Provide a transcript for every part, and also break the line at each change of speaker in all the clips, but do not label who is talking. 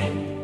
Hey.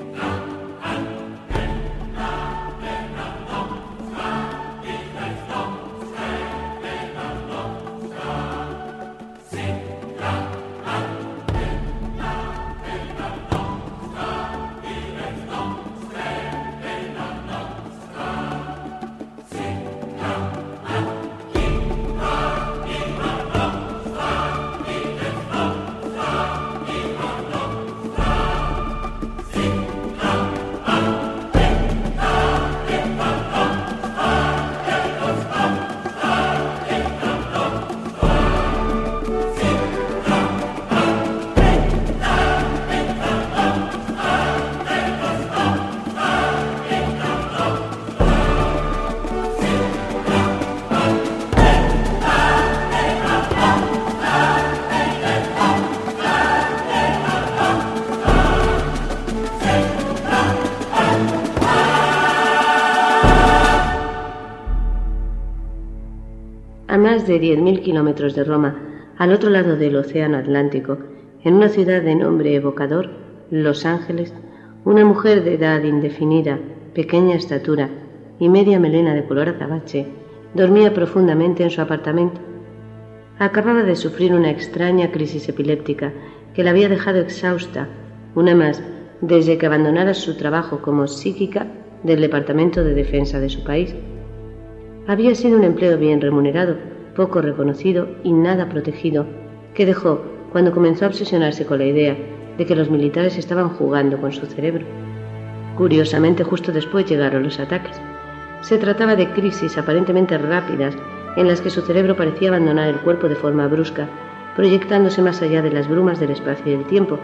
De 10.000 kilómetros de Roma, al otro lado del Océano Atlántico, en una ciudad de nombre evocador, Los Ángeles, una mujer de edad indefinida, pequeña estatura y media melena de color azabache, dormía profundamente en su apartamento. Acababa de sufrir una extraña crisis epiléptica que la había dejado exhausta, una más desde que abandonara su trabajo como psíquica del Departamento de Defensa de su país. Había sido un empleo bien remunerado, poco reconocido y nada protegido, que dejó cuando comenzó a obsesionarse con la idea de que los militares estaban jugando con su cerebro. Curiosamente, justo después llegaron los ataques. Se trataba de crisis aparentemente rápidas en las que su cerebro parecía abandonar el cuerpo de forma brusca, proyectándose más allá de las brumas del espacio y del tiempo,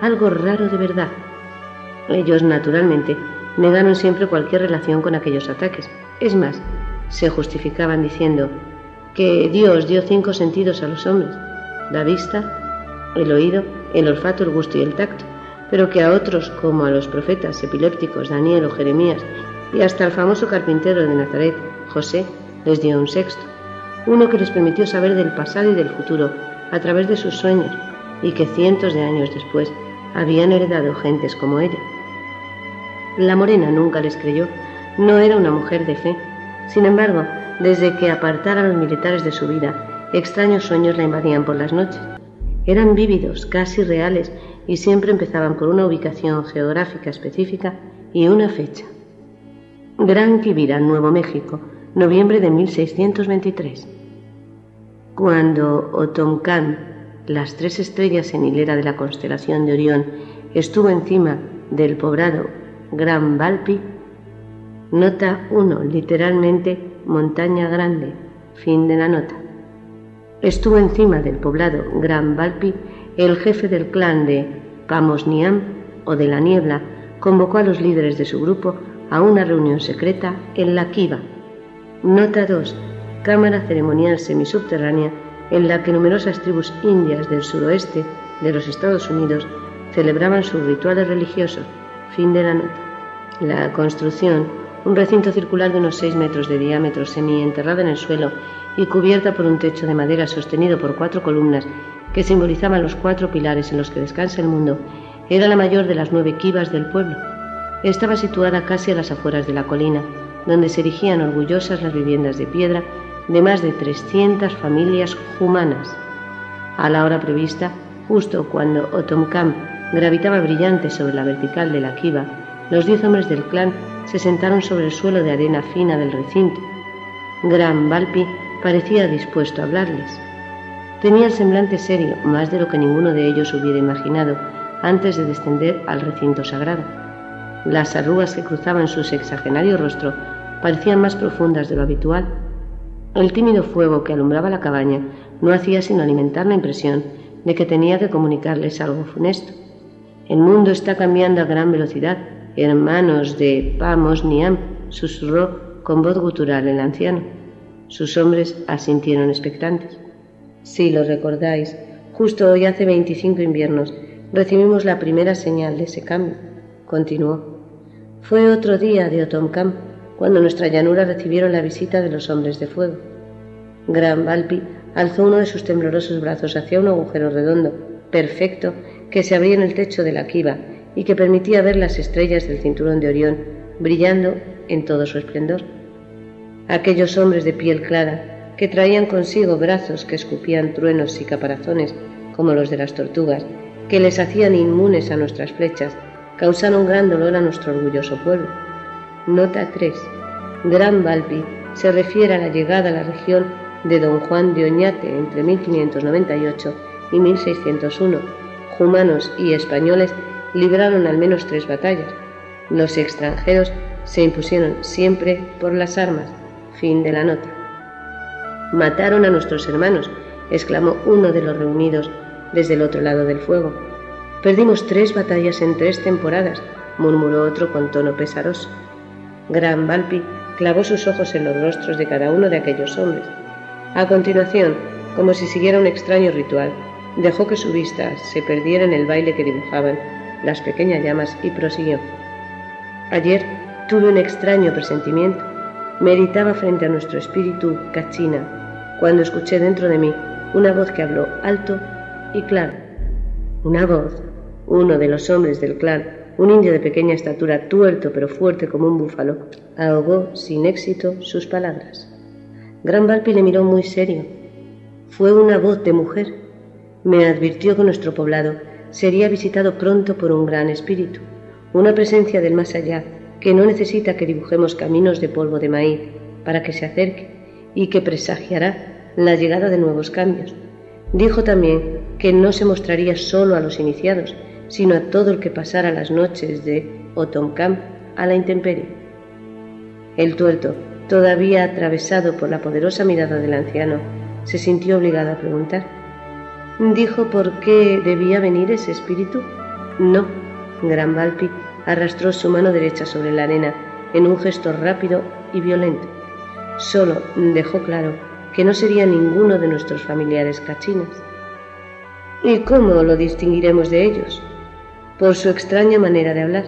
algo raro de verdad. Ellos, naturalmente, negaron siempre cualquier relación con aquellos ataques. Es más, se justificaban diciendo que Dios dio cinco sentidos a los hombres, la vista, el oído, el olfato, el gusto y el tacto, pero que a otros, como a los profetas epilépticos Daniel o Jeremías, y hasta el famoso carpintero de Nazaret, José, les dio un sexto, uno que les permitió saber del pasado y del futuro a través de sus sueños, y que cientos de años después habían heredado gentes como ella. La morena nunca les creyó, no era una mujer de fe. Sin embargo, desde que apartara a los militares de su vida, extraños sueños la invadían por las noches. Eran vívidos, casi reales, y siempre empezaban por una ubicación geográfica específica y una fecha. Gran Quivira, Nuevo México, noviembre de 1623. Cuando Otomcan, las tres estrellas en hilera de la constelación de Orión, estuvo encima del poblado Gran Valpi, nota 1, literalmente montaña grande, fin de la nota. Estuvo encima del poblado Gran Valpi el jefe del clan de Pamosniam o de la Niebla, convocó a los líderes de su grupo a una reunión secreta en la Kiva. Nota 2. Cámara ceremonial semisubterránea en la que numerosas tribus indias del suroeste de los Estados Unidos celebraban sus rituales religiosos Fin de la nota. La construcción, un recinto circular de unos 6 metros de diámetro, semi-enterrado en el suelo y cubierta por un techo de madera sostenido por cuatro columnas que simbolizaban los cuatro pilares en los que descansa el mundo, era la mayor de las nueve kivas del pueblo. Estaba situada casi a las afueras de la colina, donde se erigían orgullosas las viviendas de piedra de más de 300 familias humanas. A la hora prevista, justo cuando Otomcam gravitaba brillante sobre la vertical de la kiva, los diez hombres del clan se sentaron sobre el suelo de arena fina del recinto. Gran Valpi parecía dispuesto a hablarles. Tenía el semblante serio, más de lo que ninguno de ellos hubiera imaginado antes de descender al recinto sagrado. Las arrugas que cruzaban su sexagenario rostro parecían más profundas de lo habitual. El tímido fuego que alumbraba la cabaña no hacía sino alimentar la impresión de que tenía que comunicarles algo funesto. El mundo está cambiando a gran velocidad. Hermanos de Pamos Niam, susurró con voz gutural el anciano. Sus hombres asintieron expectantes. Si lo recordáis, justo hoy hace 25 inviernos recibimos la primera señal de ese cambio, continuó. Fue otro día de Otomcam cuando nuestra llanura recibieron la visita de los hombres de fuego. Gran Valpi alzó uno de sus temblorosos brazos hacia un agujero redondo, perfecto, que se abría en el techo de la kiva y que permitía ver las estrellas del cinturón de Orión brillando en todo su esplendor. Aquellos hombres de piel clara que traían consigo brazos que escupían truenos y caparazones como los de las tortugas, que les hacían inmunes a nuestras flechas, causaron gran dolor a nuestro orgulloso pueblo. Nota 3. Gran Valpi se refiere a la llegada a la región de don Juan de Oñate entre 1598 y 1601 humanos y españoles libraron al menos tres batallas. Los extranjeros se impusieron siempre por las armas. Fin de la nota. Mataron a nuestros hermanos, exclamó uno de los reunidos desde el otro lado del fuego. Perdimos tres batallas en tres temporadas, murmuró otro con tono pesaroso. Gran Valpi clavó sus ojos en los rostros de cada uno de aquellos hombres. A continuación, como si siguiera un extraño ritual, Dejó que su vista se perdiera en el baile que dibujaban las pequeñas llamas y prosiguió. Ayer tuve un extraño presentimiento. Meditaba frente a nuestro espíritu Cachina cuando escuché dentro de mí una voz que habló alto y claro. Una voz, uno de los hombres del clan, un indio de pequeña estatura, tuerto pero fuerte como un búfalo, ahogó sin éxito sus palabras. Gran Valpi le miró muy serio. Fue una voz de mujer. Me advirtió que nuestro poblado sería visitado pronto por un gran espíritu, una presencia del más allá que no necesita que dibujemos caminos de polvo de maíz para que se acerque y que presagiará la llegada de nuevos cambios. Dijo también que no se mostraría solo a los iniciados, sino a todo el que pasara las noches de Otomcam a la intemperie. El tuerto, todavía atravesado por la poderosa mirada del anciano, se sintió obligado a preguntar. ¿Dijo por qué debía venir ese espíritu? No. Gran Valpi arrastró su mano derecha sobre la arena en un gesto rápido y violento. Solo dejó claro que no sería ninguno de nuestros familiares cachinas. ¿Y cómo lo distinguiremos de ellos? Por su extraña manera de hablar.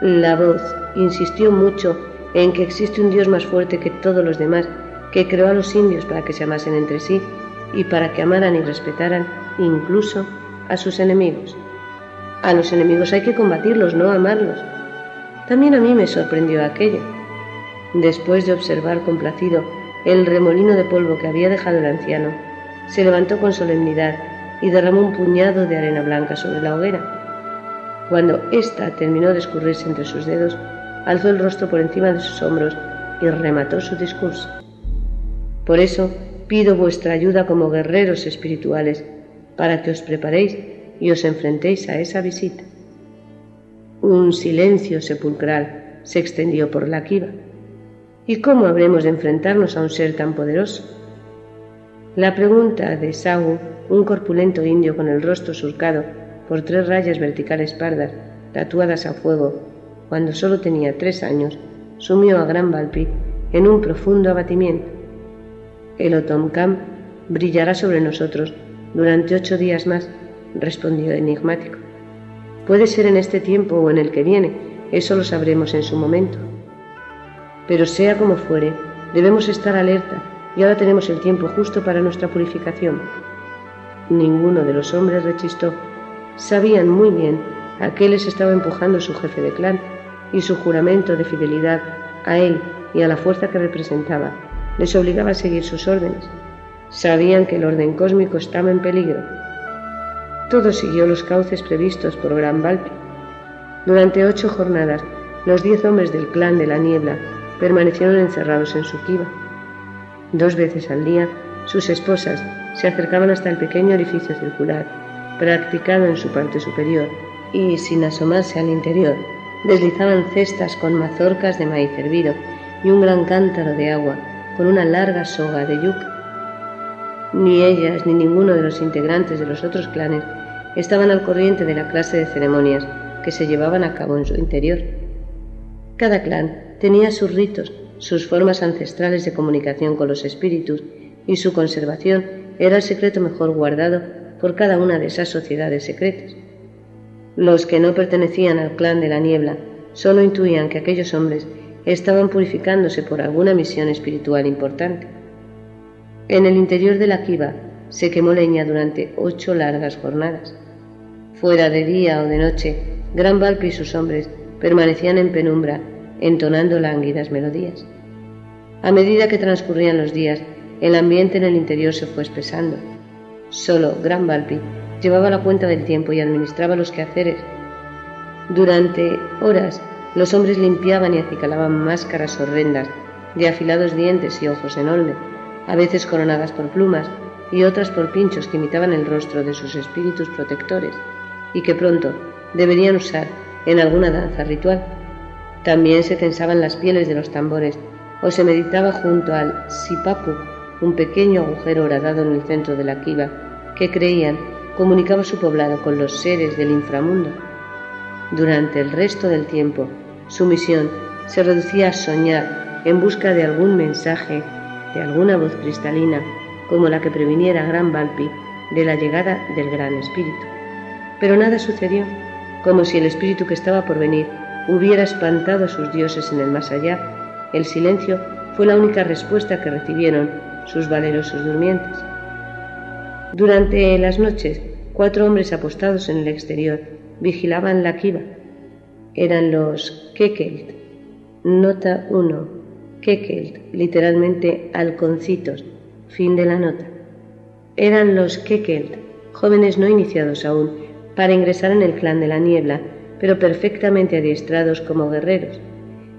La voz insistió mucho en que existe un Dios más fuerte que todos los demás, que creó a los indios para que se amasen entre sí y para que amaran y respetaran incluso a sus enemigos. A los enemigos hay que combatirlos, no amarlos. También a mí me sorprendió aquello. Después de observar complacido el remolino de polvo que había dejado el anciano, se levantó con solemnidad y derramó un puñado de arena blanca sobre la hoguera. Cuando ésta terminó de escurrirse entre sus dedos, alzó el rostro por encima de sus hombros y remató su discurso. Por eso pido vuestra ayuda como guerreros espirituales, para que os preparéis y os enfrentéis a esa visita. Un silencio sepulcral se extendió por la kiva. ¿Y cómo habremos de enfrentarnos a un ser tan poderoso? La pregunta de Sagu, un corpulento indio con el rostro surcado por tres rayas verticales pardas tatuadas a fuego, cuando solo tenía tres años, sumió a Gran Valpi en un profundo abatimiento. El Otomcam brillará sobre nosotros durante ocho días más, respondió enigmático. Puede ser en este tiempo o en el que viene, eso lo sabremos en su momento. Pero sea como fuere, debemos estar alerta y ahora tenemos el tiempo justo para nuestra purificación. Ninguno de los hombres rechistó. Sabían muy bien a qué les estaba empujando su jefe de clan y su juramento de fidelidad a él y a la fuerza que representaba les obligaba a seguir sus órdenes. Sabían que el orden cósmico estaba en peligro. Todo siguió los cauces previstos por Gran Valpi. Durante ocho jornadas, los diez hombres del clan de la niebla permanecieron encerrados en su kiva. Dos veces al día, sus esposas se acercaban hasta el pequeño orificio circular, practicado en su parte superior, y, sin asomarse al interior, deslizaban cestas con mazorcas de maíz hervido y un gran cántaro de agua con una larga soga de yuca. Ni ellas ni ninguno de los integrantes de los otros clanes estaban al corriente de la clase de ceremonias que se llevaban a cabo en su interior. Cada clan tenía sus ritos, sus formas ancestrales de comunicación con los espíritus y su conservación era el secreto mejor guardado por cada una de esas sociedades secretas. Los que no pertenecían al clan de la niebla solo intuían que aquellos hombres estaban purificándose por alguna misión espiritual importante. En el interior de la kiva se quemó leña durante ocho largas jornadas. Fuera de día o de noche, Gran Valpi y sus hombres permanecían en penumbra, entonando lánguidas melodías. A medida que transcurrían los días, el ambiente en el interior se fue espesando. Solo Gran Valpi llevaba la cuenta del tiempo y administraba los quehaceres. Durante horas los hombres limpiaban y acicalaban máscaras horrendas, de afilados dientes y ojos enormes, a veces coronadas por plumas y otras por pinchos que imitaban el rostro de sus espíritus protectores y que pronto deberían usar en alguna danza ritual. También se tensaban las pieles de los tambores o se meditaba junto al sipapu, un pequeño agujero horadado en el centro de la kiva, que creían comunicaba su poblado con los seres del inframundo. Durante el resto del tiempo, su misión se reducía a soñar en busca de algún mensaje, de alguna voz cristalina, como la que previniera Gran Valpi de la llegada del Gran Espíritu. Pero nada sucedió, como si el espíritu que estaba por venir hubiera espantado a sus dioses en el más allá. El silencio fue la única respuesta que recibieron sus valerosos durmientes. Durante las noches, cuatro hombres apostados en el exterior vigilaban la kiva. Eran los Kekelt. Nota 1. Kekelt, literalmente halconcitos. Fin de la nota. Eran los Kekelt, jóvenes no iniciados aún, para ingresar en el clan de la niebla, pero perfectamente adiestrados como guerreros.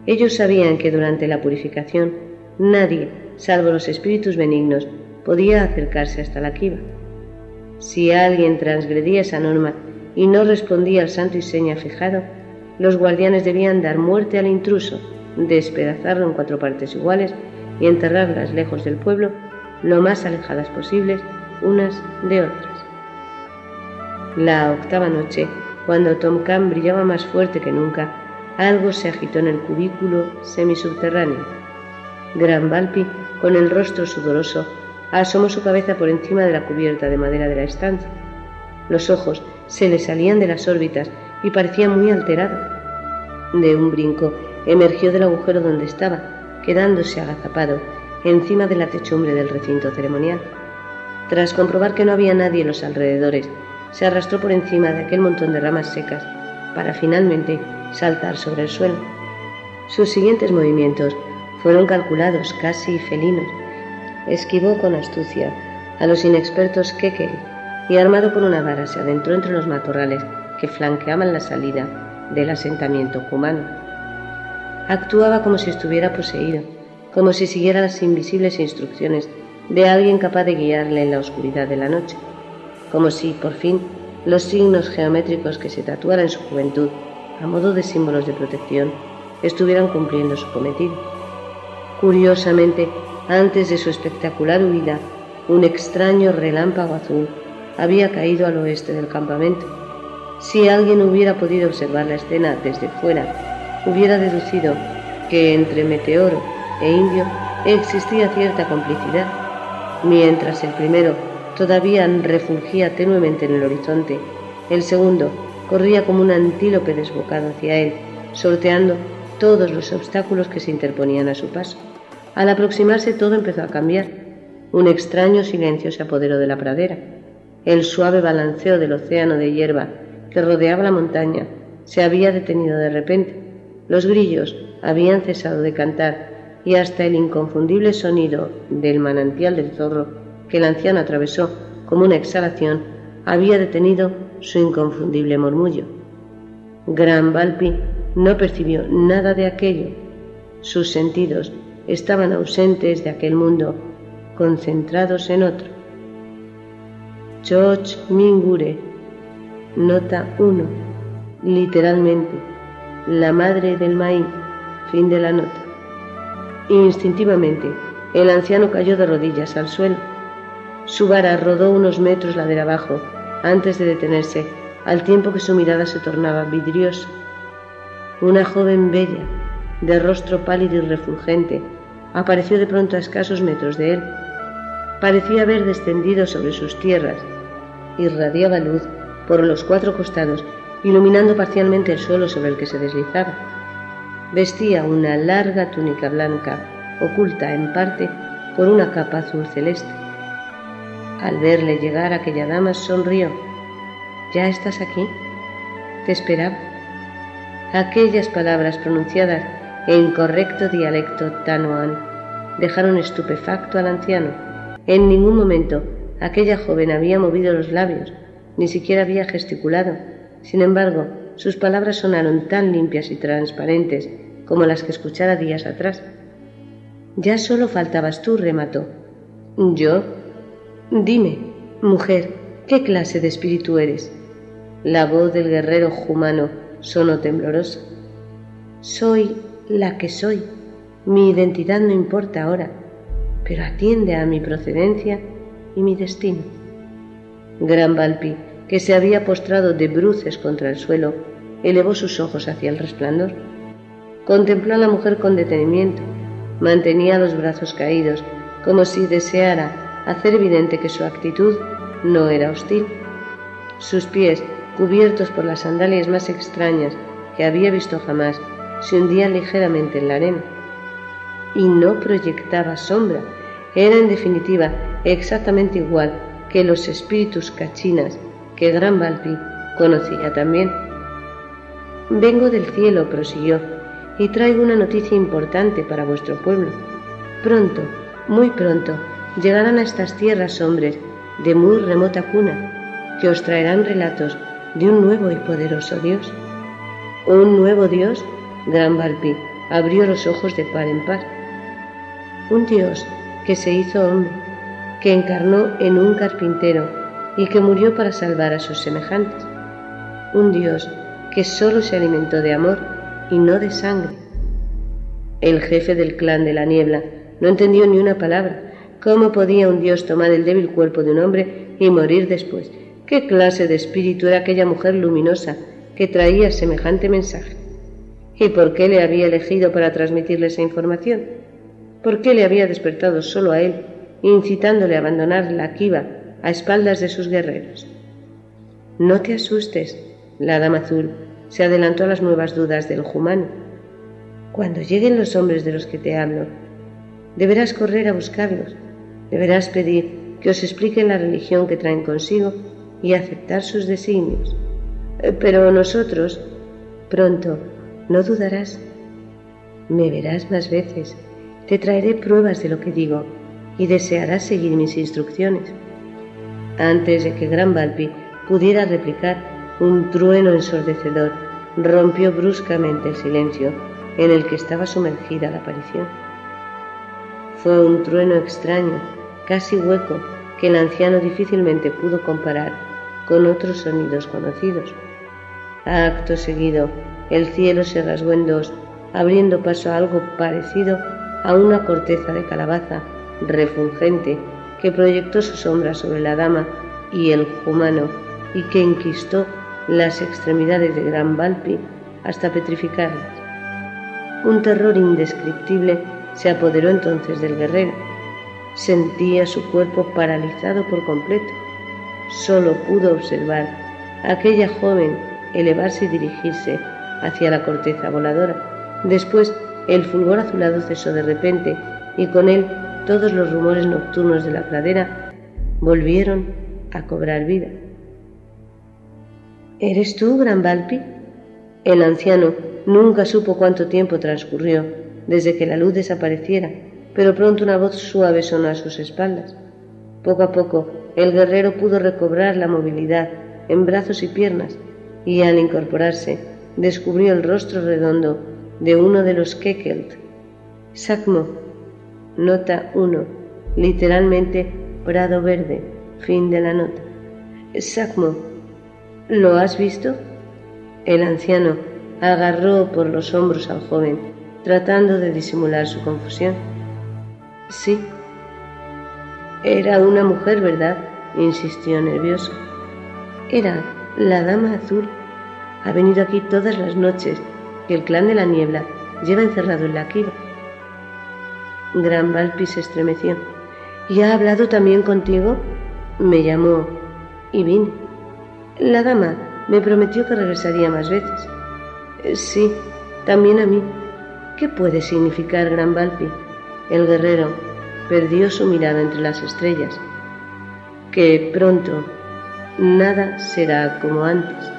Ellos sabían que durante la purificación nadie, salvo los espíritus benignos, podía acercarse hasta la kiva. Si alguien transgredía esa norma y no respondía al santo y seña fijado, los guardianes debían dar muerte al intruso, despedazarlo en cuatro partes iguales y enterrarlas lejos del pueblo, lo más alejadas posibles unas de otras. La octava noche, cuando Tom Cam brillaba más fuerte que nunca, algo se agitó en el cubículo semisubterráneo. Gran Valpi, con el rostro sudoroso, asomó su cabeza por encima de la cubierta de madera de la estancia. Los ojos se le salían de las órbitas y parecía muy alterado. De un brinco emergió del agujero donde estaba, quedándose agazapado encima de la techumbre del recinto ceremonial. Tras comprobar que no había nadie en los alrededores, se arrastró por encima de aquel montón de ramas secas para finalmente saltar sobre el suelo. Sus siguientes movimientos fueron calculados, casi felinos, esquivó con astucia a los inexpertos Kekel y armado con una vara se adentró entre los matorrales que flanqueaban la salida del asentamiento humano. Actuaba como si estuviera poseído, como si siguiera las invisibles instrucciones de alguien capaz de guiarle en la oscuridad de la noche, como si, por fin, los signos geométricos que se tatuara en su juventud, a modo de símbolos de protección, estuvieran cumpliendo su cometido. Curiosamente, antes de su espectacular huida, un extraño relámpago azul había caído al oeste del campamento. Si alguien hubiera podido observar la escena desde fuera, hubiera deducido que entre meteoro e indio existía cierta complicidad. Mientras el primero todavía refulgía tenuemente en el horizonte, el segundo corría como un antílope desbocado hacia él, sorteando todos los obstáculos que se interponían a su paso. Al aproximarse todo empezó a cambiar. Un extraño silencio se apoderó de la pradera. El suave balanceo del océano de hierba rodeaba la montaña se había detenido de repente. Los grillos habían cesado de cantar y hasta el inconfundible sonido del manantial del zorro que el anciano atravesó como una exhalación había detenido su inconfundible murmullo. Gran Valpi no percibió nada de aquello. Sus sentidos estaban ausentes de aquel mundo, concentrados en otro. George Mingure, nota 1, literalmente, la madre del maíz, fin de la nota. Instintivamente, el anciano cayó de rodillas al suelo. Su vara rodó unos metros ladera abajo antes de detenerse, al tiempo que su mirada se tornaba vidriosa. Una joven bella, de rostro pálido y refulgente, apareció de pronto a escasos metros de él. Parecía haber descendido sobre sus tierras. Irradiaba luz por los cuatro costados, iluminando parcialmente el suelo sobre el que se deslizaba. Vestía una larga túnica blanca, oculta en parte por una capa azul celeste. Al verle llegar aquella dama sonrió. ¿Ya estás aquí? Te esperaba. Aquellas palabras pronunciadas en correcto dialecto tanoan, dejaron estupefacto al anciano. En ningún momento aquella joven había movido los labios, ni siquiera había gesticulado. Sin embargo, sus palabras sonaron tan limpias y transparentes como las que escuchara días atrás. Ya solo faltabas tú, remató. ¿Yo? Dime, mujer, ¿qué clase de espíritu eres? La voz del guerrero humano sonó temblorosa. Soy la que soy. Mi identidad no importa ahora, pero atiende a mi procedencia y mi destino. Gran Valpi, que se había postrado de bruces contra el suelo, elevó sus ojos hacia el resplandor. Contempló a la mujer con detenimiento, mantenía los brazos caídos, como si deseara hacer evidente que su actitud no era hostil. Sus pies, cubiertos por las sandalias más extrañas que había visto jamás, se hundía ligeramente en la arena y no proyectaba sombra, era en definitiva exactamente igual que los espíritus cachinas que Gran Valpi conocía también. Vengo del cielo, prosiguió, y traigo una noticia importante para vuestro pueblo. Pronto, muy pronto, llegarán a estas tierras hombres de muy remota cuna, que os traerán relatos de un nuevo y poderoso Dios. ¿Un nuevo Dios? Gran Valpi abrió los ojos de par en par. Un Dios que se hizo hombre, que encarnó en un carpintero y que murió para salvar a sus semejantes. Un Dios que solo se alimentó de amor y no de sangre. El jefe del clan de la niebla no entendió ni una palabra. ¿Cómo podía un Dios tomar el débil cuerpo de un hombre y morir después? ¿Qué clase de espíritu era aquella mujer luminosa que traía semejante mensaje? ¿Y por qué le había elegido para transmitirle esa información? ¿Por qué le había despertado solo a él, incitándole a abandonar la Kiva a espaldas de sus guerreros? No te asustes, la dama azul se adelantó a las nuevas dudas del humano. Cuando lleguen los hombres de los que te hablo, deberás correr a buscarlos, deberás pedir que os expliquen la religión que traen consigo y aceptar sus designios. Eh, pero nosotros, pronto, no dudarás. Me verás más veces, te traeré pruebas de lo que digo y desearás seguir mis instrucciones. Antes de que Gran Valpi pudiera replicar, un trueno ensordecedor rompió bruscamente el silencio en el que estaba sumergida la aparición. Fue un trueno extraño, casi hueco, que el anciano difícilmente pudo comparar con otros sonidos conocidos. Acto seguido, el cielo se rasgó en dos, abriendo paso a algo parecido a una corteza de calabaza refulgente que proyectó su sombra sobre la dama y el humano y que enquistó las extremidades de Gran Valpi hasta petrificarlas. Un terror indescriptible se apoderó entonces del guerrero. Sentía su cuerpo paralizado por completo. Solo pudo observar a aquella joven elevarse y dirigirse hacia la corteza voladora. Después el fulgor azulado cesó de repente y con él todos los rumores nocturnos de la pradera volvieron a cobrar vida. ¿Eres tú, Gran Valpi? El anciano nunca supo cuánto tiempo transcurrió desde que la luz desapareciera, pero pronto una voz suave sonó a sus espaldas. Poco a poco el guerrero pudo recobrar la movilidad en brazos y piernas y al incorporarse descubrió el rostro redondo de uno de los Kekelt. Sakmo, nota 1, literalmente prado verde, fin de la nota. Sakmo, ¿lo has visto? El anciano agarró por los hombros al joven, tratando de disimular su confusión. Sí. Era una mujer, ¿verdad? insistió nervioso. Era la dama azul ha venido aquí todas las noches que el clan de la niebla lleva encerrado en la kiva. Gran Valpi se estremeció. ¿Y ha hablado también contigo? Me llamó y vine. La dama me prometió que regresaría más veces. Eh, sí, también a mí. ¿Qué puede significar Gran Valpi? El guerrero perdió su mirada entre las estrellas. Que pronto nada será como antes.